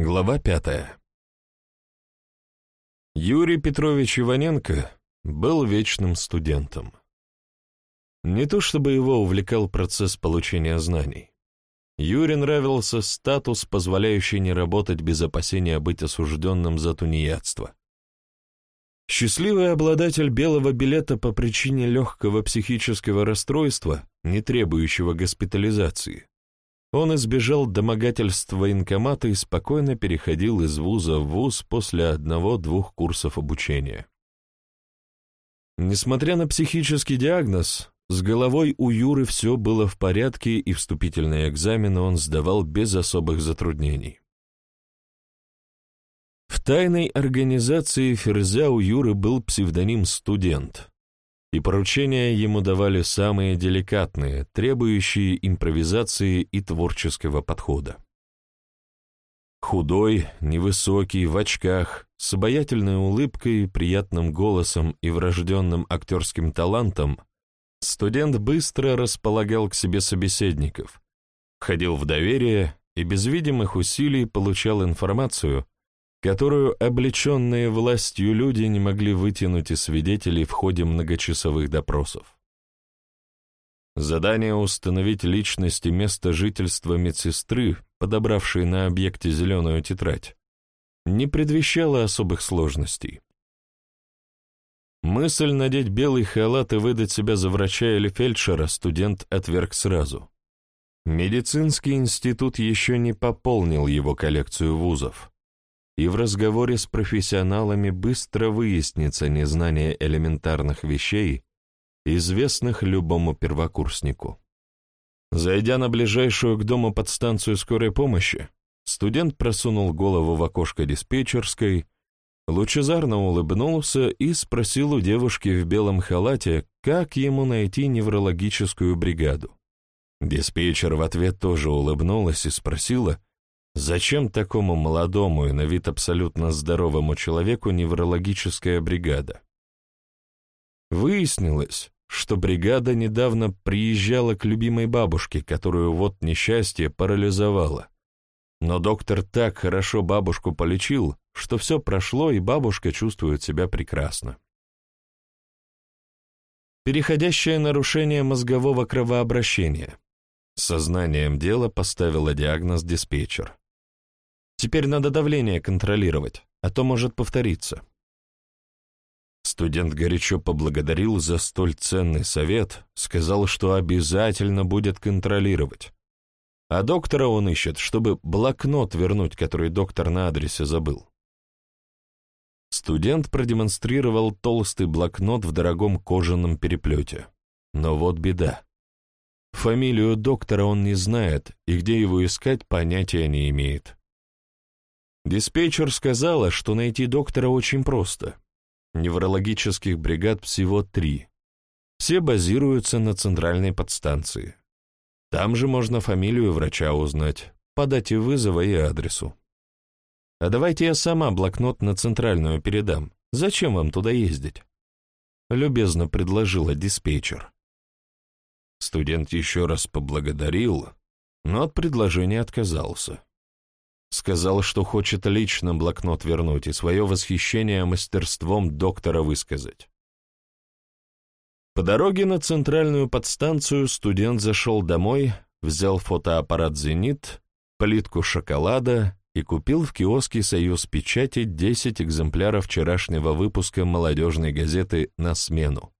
Глава пятая. Юрий Петрович Иваненко был вечным студентом. Не то чтобы его увлекал процесс получения знаний. Юре нравился статус, позволяющий не работать без опасения быть осужденным за тунеядство. Счастливый обладатель белого билета по причине легкого психического расстройства, не требующего госпитализации, он избежал домогательств военкомата и спокойно переходил из вуза в вуз после одного-двух курсов обучения. Несмотря на психический диагноз, с головой у Юры все было в порядке, и вступительные экзамены он сдавал без особых затруднений. В тайной организации Ферзя у Юры был псевдоним «Студент», и поручения ему давали самые деликатные, требующие импровизации и творческого подхода. Худой, невысокий, в очках, с обаятельной улыбкой, приятным голосом и врожденным актерским талантом, студент быстро располагал к себе собеседников, входил в доверие и без видимых усилий получал информацию, которую облеченные властью люди не могли вытянуть из свидетелей в ходе многочасовых допросов. Задание установить личность и место жительства медсестры, подобравшей на объекте зеленую тетрадь, не предвещало особых сложностей. Мысль надеть белый халат и выдать себя за врача или фельдшера студент отверг сразу. Медицинский институт еще не пополнил его коллекцию вузов и в разговоре с профессионалами быстро выяснится незнание элементарных вещей, известных любому первокурснику. Зайдя на ближайшую к дому подстанцию скорой помощи, студент просунул голову в окошко диспетчерской, лучезарно улыбнулся и спросил у девушки в белом халате, как ему найти неврологическую бригаду. Диспетчер в ответ тоже улыбнулась и спросила, Зачем такому молодому и на вид абсолютно здоровому человеку неврологическая бригада? Выяснилось, что бригада недавно приезжала к любимой бабушке, которую вот несчастье парализовало. Но доктор так хорошо бабушку полечил, что все прошло, и бабушка чувствует себя прекрасно. Переходящее нарушение мозгового кровообращения. Сознанием дела поставила диагноз диспетчер. Теперь надо давление контролировать, а то может повториться. Студент горячо поблагодарил за столь ценный совет, сказал, что обязательно будет контролировать. А доктора он ищет, чтобы блокнот вернуть, который доктор на адресе забыл. Студент продемонстрировал толстый блокнот в дорогом кожаном переплете. Но вот беда. Фамилию доктора он не знает, и где его искать, понятия не имеет. Диспетчер сказала, что найти доктора очень просто. Неврологических бригад всего три. Все базируются на центральной подстанции. Там же можно фамилию врача узнать, по дате вызова и адресу. А давайте я сама блокнот на центральную передам. Зачем вам туда ездить? Любезно предложила диспетчер. Студент еще раз поблагодарил, но от предложения отказался. Сказал, что хочет лично блокнот вернуть и свое восхищение мастерством доктора высказать. По дороге на центральную подстанцию студент зашел домой, взял фотоаппарат «Зенит», плитку шоколада и купил в киоске «Союз печати» 10 экземпляров вчерашнего выпуска молодежной газеты «На смену».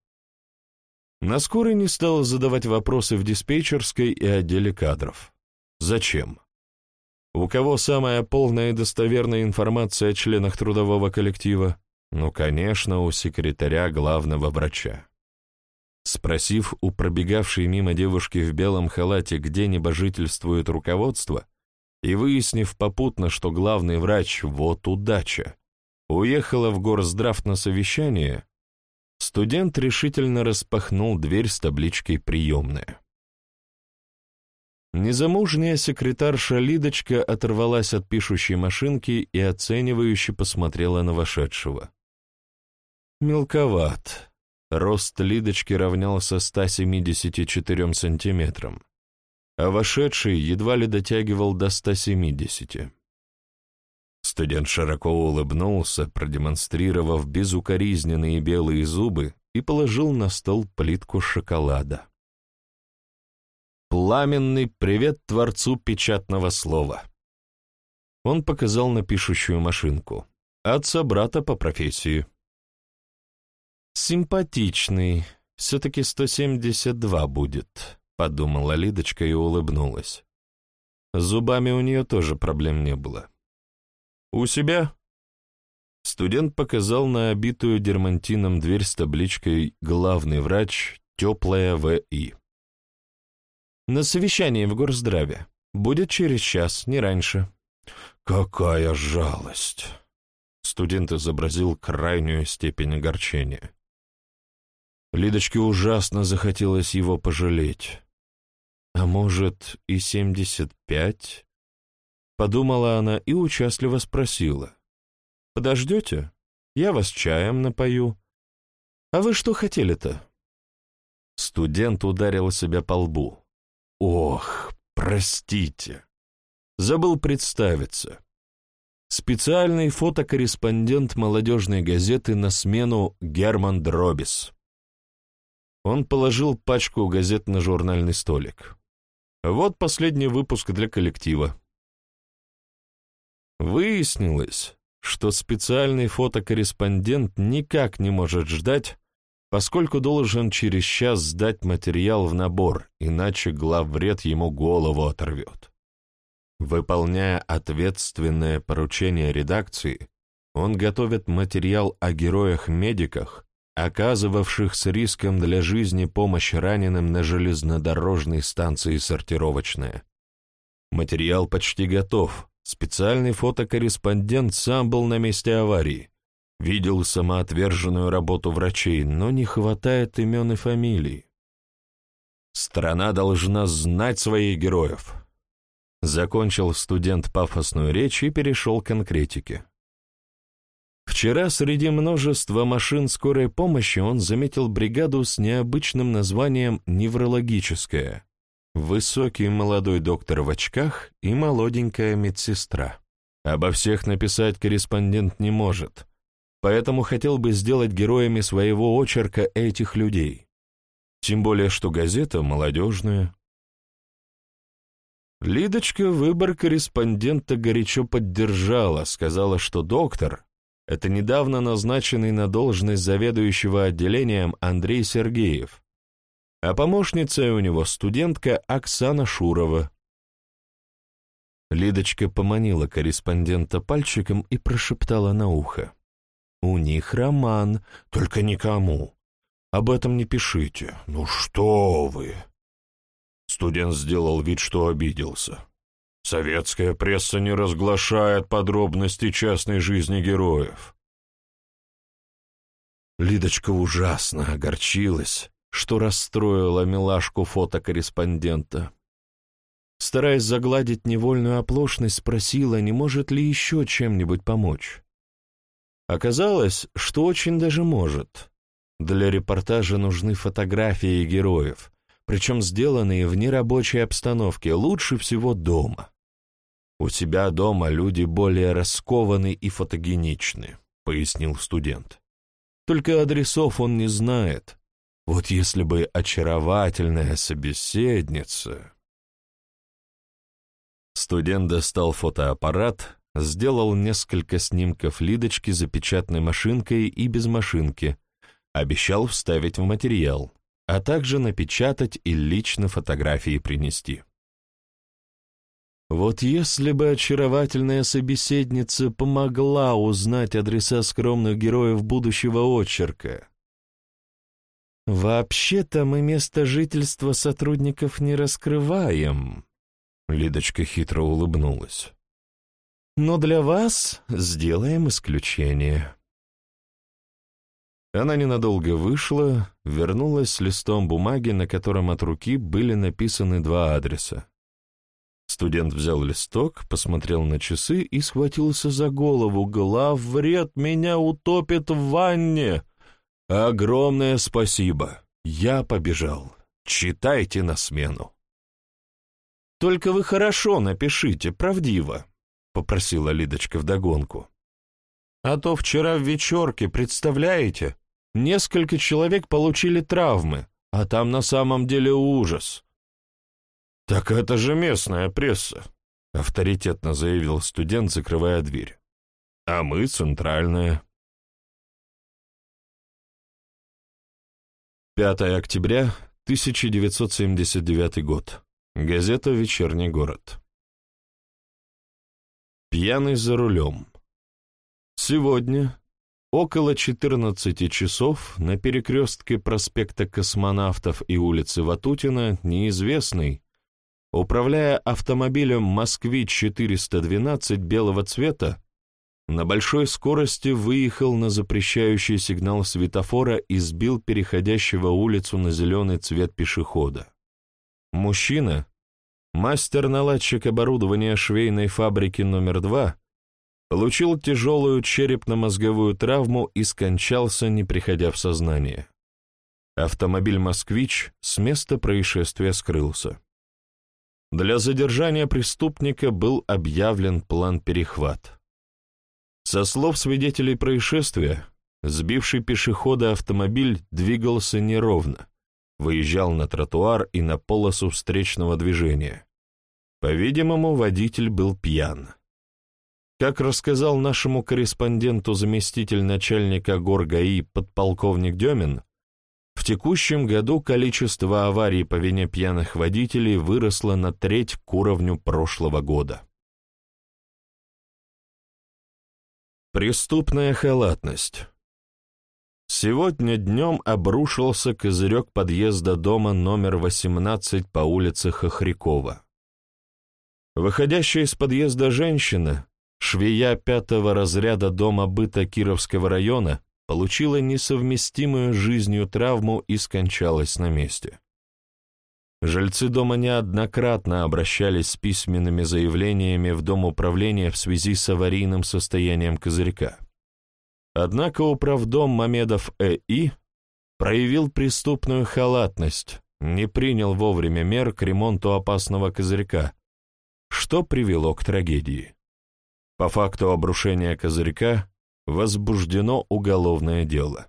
На скорой не стал задавать вопросы в диспетчерской и отделе кадров. Зачем? У кого самая полная и достоверная информация о членах трудового коллектива? Ну, конечно, у секретаря главного врача. Спросив у пробегавшей мимо девушки в белом халате, где небожительствует руководство, и выяснив попутно, что главный врач — вот удача, уехала в горздрав на совещание, студент решительно распахнул дверь с табличкой «Приемная». Незамужняя секретарша Лидочка оторвалась от пишущей машинки и оценивающе посмотрела на вошедшего. Мелковат. Рост Лидочки равнялся 174 сантиметрам, а вошедший едва ли дотягивал до 170. Студент широко улыбнулся, продемонстрировав безукоризненные белые зубы и положил на стол плитку шоколада. Пламенный привет творцу печатного слова. Он показал на пишущую машинку. Отца брата по профессии. Симпатичный, все-таки 172 будет, подумала Лидочка и улыбнулась. Зубами у нее тоже проблем не было. «У себя?» Студент показал на обитую дермантином дверь с табличкой «Главный врач, теплая В.И». «На совещании в горздраве. Будет через час, не раньше». «Какая жалость!» Студент изобразил крайнюю степень огорчения. Лидочке ужасно захотелось его пожалеть. А может, и семьдесят пять? Подумала она и участливо спросила. «Подождете? Я вас чаем напою. А вы что хотели-то?» Студент ударил себя по лбу. «Ох, простите. Забыл представиться. Специальный фотокорреспондент молодежной газеты на смену Герман Дробис». Он положил пачку газет на журнальный столик. «Вот последний выпуск для коллектива. Выяснилось, что специальный фотокорреспондент никак не может ждать, поскольку должен через час сдать материал в набор, иначе главвред ему голову оторвет. Выполняя ответственное поручение редакции, он готовит материал о героях-медиках, оказывавших с риском для жизни помощь раненым на железнодорожной станции «Сортировочная». Материал почти готов, Специальный фотокорреспондент сам был на месте аварии. Видел самоотверженную работу врачей, но не хватает имен и фамилий. Страна должна знать своих героев. Закончил студент пафосную речь и перешел к конкретике. Вчера среди множества машин скорой помощи он заметил бригаду с необычным названием «Неврологическая». Высокий молодой доктор в очках и молоденькая медсестра. Обо всех написать корреспондент не может, поэтому хотел бы сделать героями своего очерка этих людей. Тем более, что газета молодежная. Лидочка выбор корреспондента горячо поддержала, сказала, что доктор — это недавно назначенный на должность заведующего отделением Андрей Сергеев, а помощницей у него студентка Оксана Шурова. Лидочка поманила корреспондента пальчиком и прошептала на ухо. «У них роман, только никому. Об этом не пишите. Ну что вы!» Студент сделал вид, что обиделся. «Советская пресса не разглашает подробности частной жизни героев». Лидочка ужасно огорчилась, что расстроило милашку фотокорреспондента. Стараясь загладить невольную оплошность, спросила, не может ли еще чем-нибудь помочь. Оказалось, что очень даже может. Для репортажа нужны фотографии героев, причем сделанные в нерабочей обстановке, лучше всего дома. «У себя дома люди более раскованы и фотогеничны», — пояснил студент. «Только адресов он не знает, вот если бы очаровательная собеседница... Студент достал фотоаппарат, сделал несколько снимков Лидочки за печатной машинкой и без машинки, обещал вставить в материал, а также напечатать и лично фотографии принести. Вот если бы очаровательная собеседница помогла узнать адреса скромных героев будущего очерка, «Вообще-то мы место жительства сотрудников не раскрываем», — Лидочка хитро улыбнулась. «Но для вас сделаем исключение». Она ненадолго вышла, вернулась с листом бумаги, на котором от руки были написаны два адреса. Студент взял листок, посмотрел на часы и схватился за голову. «Главвред меня утопит в ванне!» Огромное спасибо. Я побежал. Читайте на смену. Только вы хорошо напишите, правдиво. — попросила Лидочка вдогонку. «А то вчера в вечерке, представляете, несколько человек получили травмы, а там на самом деле ужас». «Так это же местная пресса», — авторитетно заявил студент, закрывая дверь. «А мы центральная». 5 октября 1979 год. Газета «Вечерний город». Пьяный за рулем. Сегодня, около 14 часов, на перекрестке проспекта Космонавтов и улицы Ватутина неизвестный, управляя автомобилем «Москвич-412» белого цвета, на большой скорости выехал на запрещающий сигнал светофора и сбил переходящего улицу на зеленый цвет пешехода. Мужчина, мастер-наладчик оборудования швейной фабрики номер два, получил тяжелую черепно-мозговую травму и скончался, не приходя в сознание. Автомобиль «Москвич» с места происшествия скрылся. Для задержания преступника был объявлен план «Перехват». Со слов свидетелей происшествия, сбивший пешехода автомобиль двигался неровно, выезжал на тротуар и на полосу встречного движения. По-видимому, водитель был пьян. Как рассказал нашему корреспонденту заместитель начальника ГОР-ГАИ подполковник Демин, в текущем году количество аварий по вине пьяных водителей выросло на треть к уровню прошлого года. Преступная халатность. Сегодня днем обрушился козырек подъезда дома номер 18 по улице Хохрякова. Выходящая из подъезда женщина, швея пятого разряда дома быта Кировского района, получила несовместимую жизнью травму и скончалась на месте. Жильцы дома неоднократно обращались с письменными заявлениями в Дом управления в связи с аварийным состоянием козырька. Однако управдом Мамедов Э.И. проявил преступную халатность, не принял вовремя мер к ремонту опасного козырька, что привело к трагедии. По факту обрушения козырька возбуждено уголовное дело.